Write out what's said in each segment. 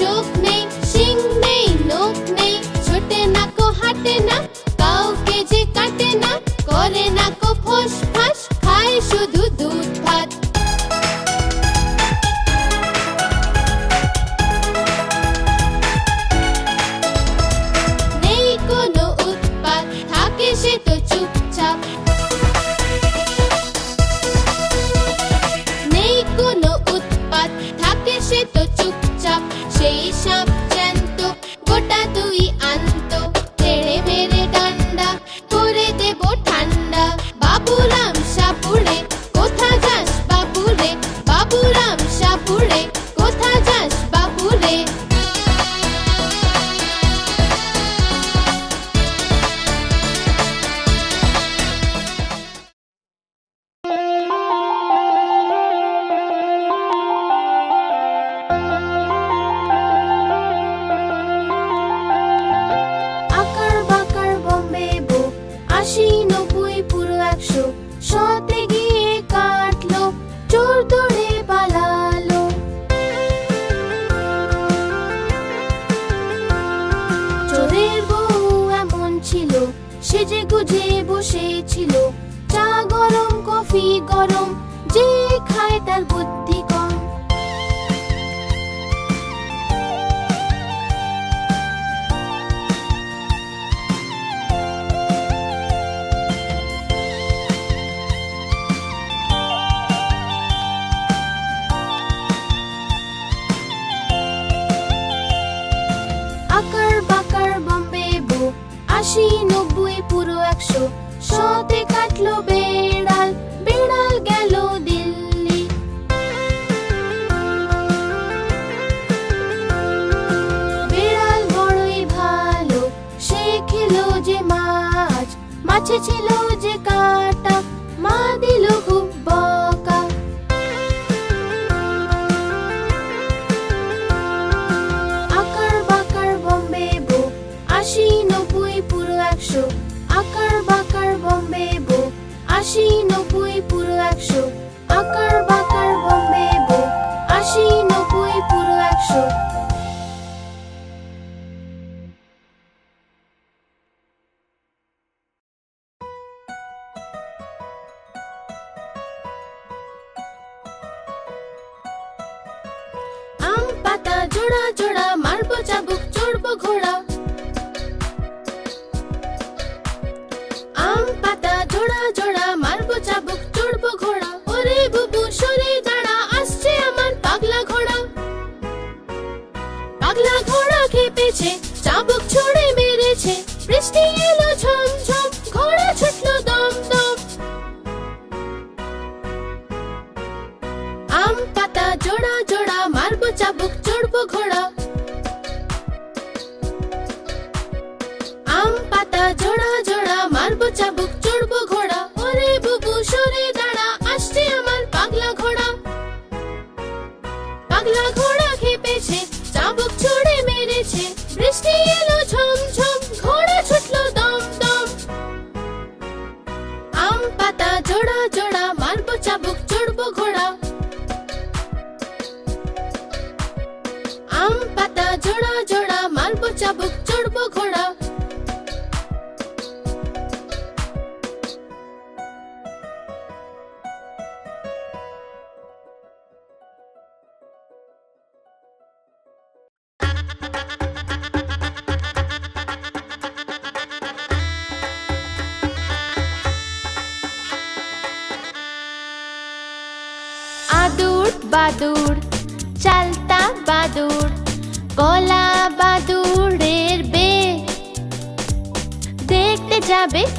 চোখ আশি, নব্বই, পুরো একশো। শতে কাটলো বেড়াল বেড়াল গেল দিল্লি। বেড়াল বড়ই ভালো, সে খেলো যে মাছ, মাছে ছিল যে কাটা popcorn up.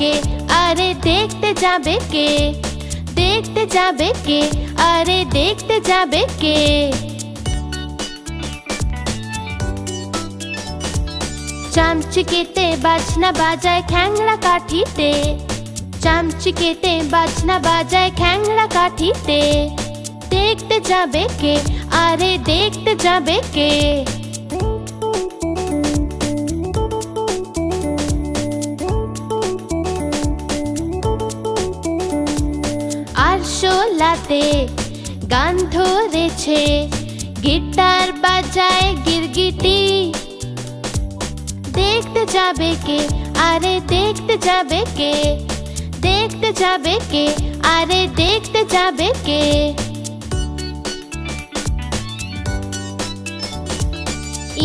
কে আরে দেখতে যাবে কে দেখতে যাবে কে আরে দেখতে যাবে কে চামচিকেতে বাজনা বাজায় খ্যাংড়া কাঠিতে চামচিকেতে বাজনা বাজায় খ্যাংড়া কাঠিতে দেখতে যাবে কে আরে দেখতে যাবে কে শোলাতে গান ধরেছে, গিটার বাজায় গিরগিটি। দেখতে যাবে কে? আরে দেখতে যাবে কে? দেখতে যাবে কে? আরে দেখতে যাবে কে?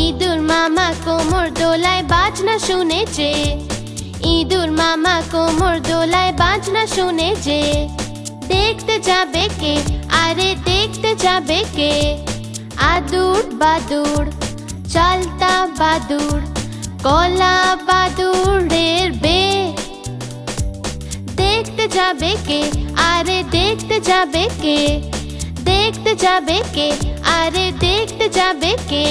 ইঁদুর মামা কোমর দোলায় বাজনা শুনেছে। ইঁদুর মামা কোমর দোলায় বাজনা শুনেছে। দেখতে যাবে কে? আরে দেখতে যাবে কে? আদুর বাদুর, চালতা বাদুর, কলা বাদুরের বে। দেখতে যাবে কে? আরে দেখতে যাবে কে? দেখতে যাবে কে? আরে দেখতে যাবে কে?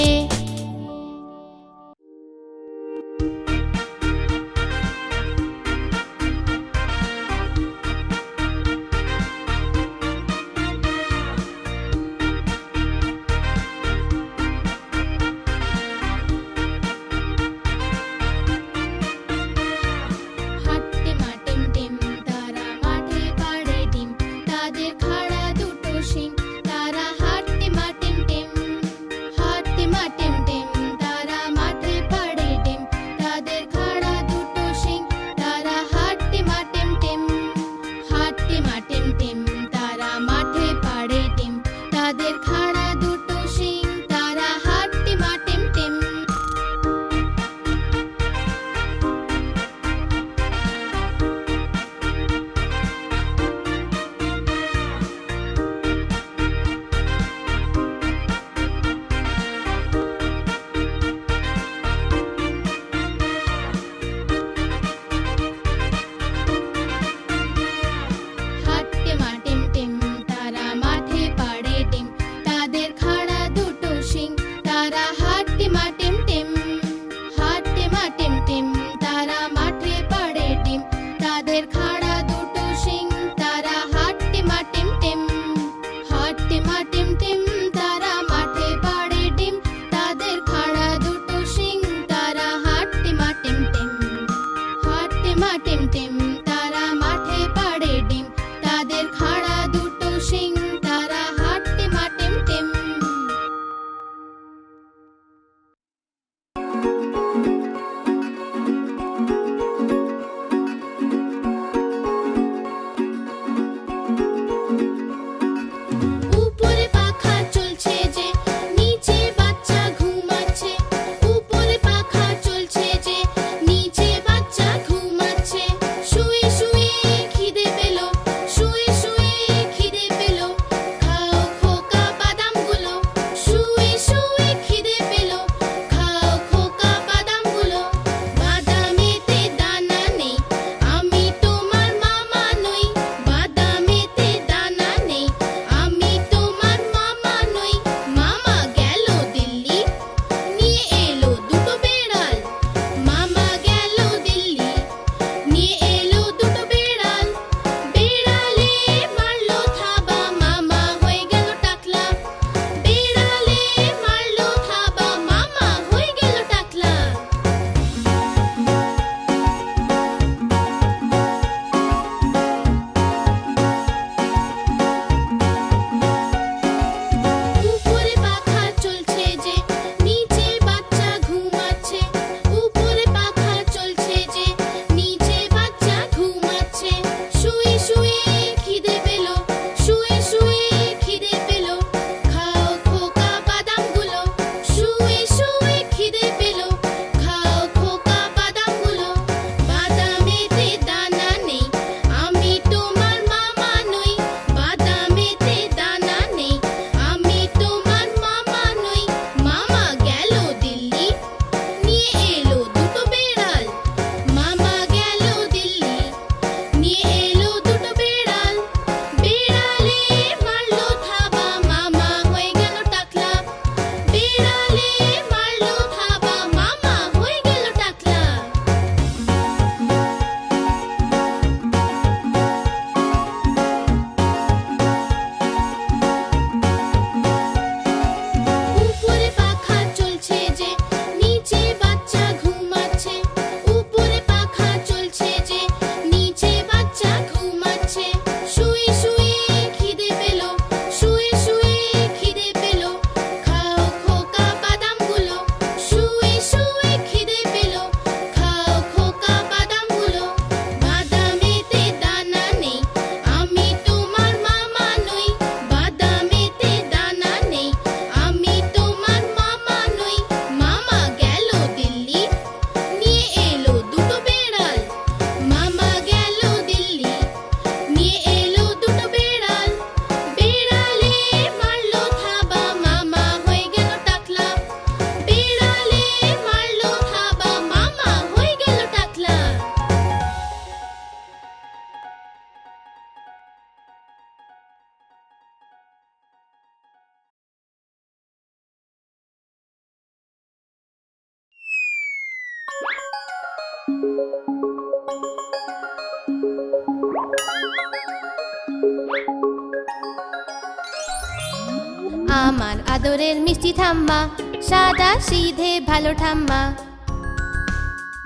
আমার আদরের মিষ্টি ঠাম্মা, সাদা সিধে ভালো ঠাম্মা।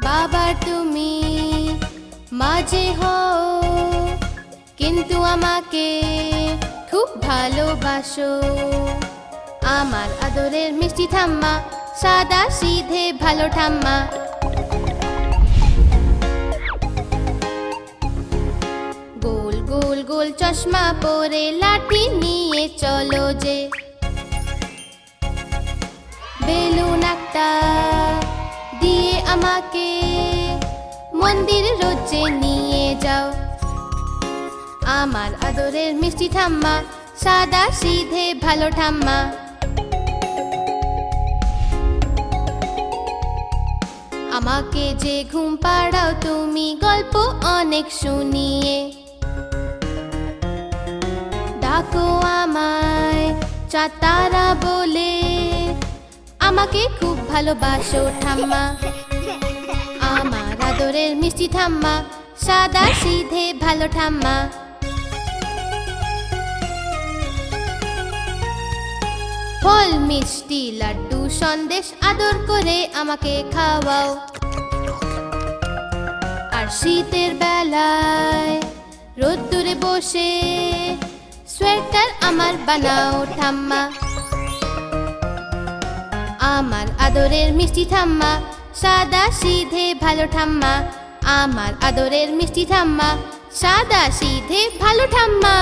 বাবার তুমি মাঝে হও, কিন্তু আমাকে খুব ভালোবাসো। আমার আদরের মিষ্টি ঠাম্মা, সাদা সিধে ভালো ঠাম্মা। গোল চশমা পরে লাঠি নিয়ে চলো যে। বেলুন একটা দিয়ে আমাকে মন্দির রোজে নিয়ে যাও। আমার আদরের মিষ্টি ঠাম্মা, সাদা সিধে ভালো ঠাম্মা। আমাকে যে ঘুম পাড়াও, তুমি গল্প অনেক শুনিয়ে ডাকো আমায়, চাতারা বলে। আমাকে খুব ভালোবাসো ঠাম্মা। আমার আদরের মিষ্টি ঠাম্মা, সাদা সিধে ভালো ঠাম্মা। ফল, মিষ্টি, লাড্ডু, সন্দেশ আদর করে আমাকে খাওয়াও। আর শীতের বেলায় রোদ্দুরে বসে সোয়েটার আমার বানাও ঠাম্মা। আমার আদরের মিষ্টি ঠাম্মা, সাদা সিধে ভালো ঠাম্মা। আমার আদরের মিষ্টি ঠাম্মা, সাদা সিধে ভালো ঠাম্মা।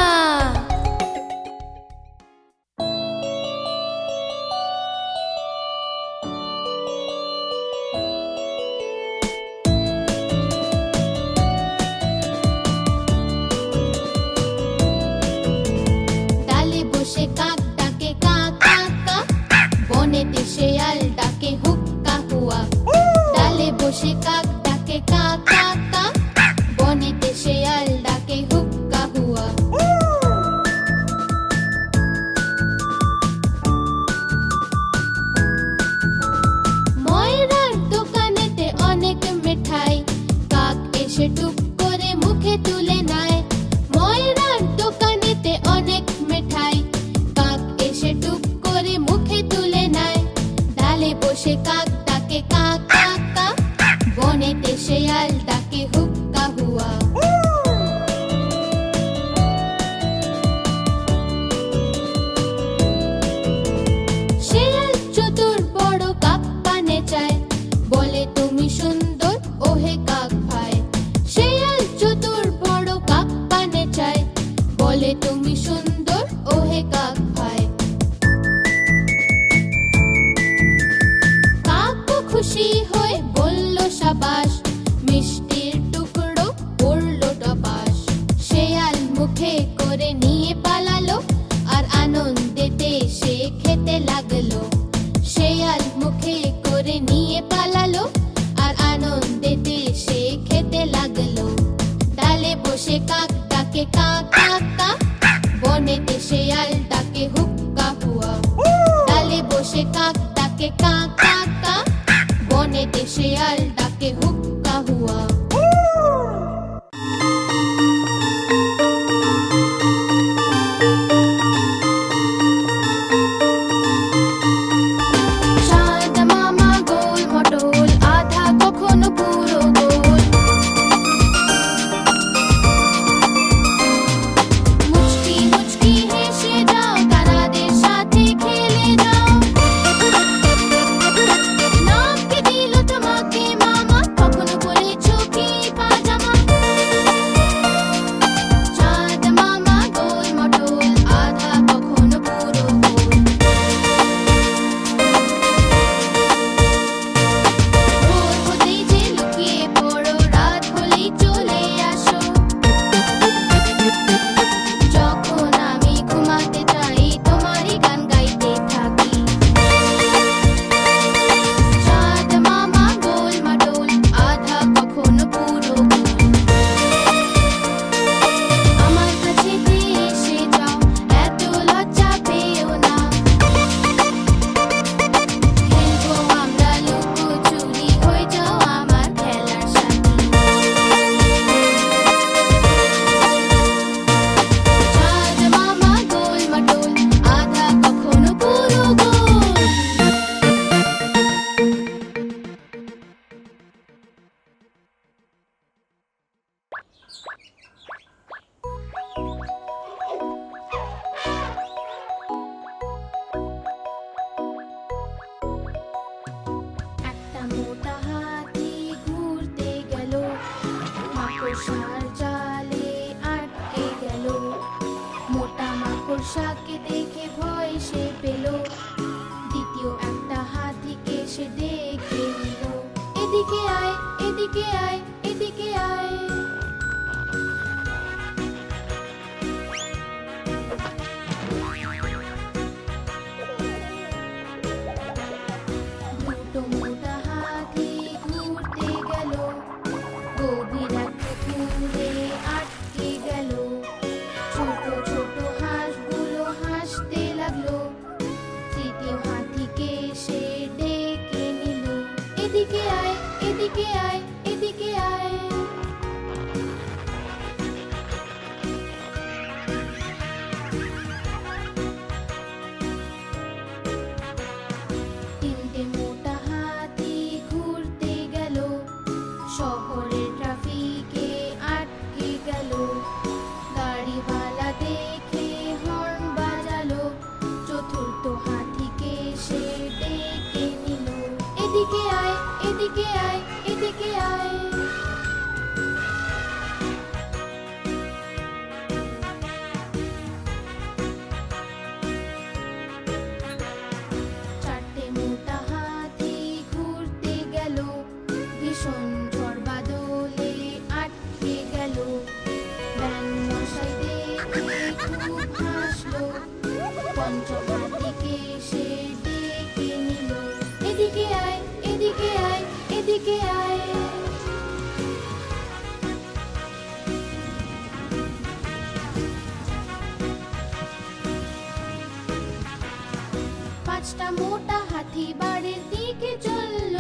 পাঁচটা মোটা হাতি বাড়ির দিকে চলল।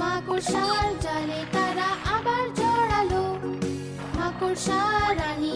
মাকড়সার জালে তারা আবার জড়ালো। মাকড়সা রানী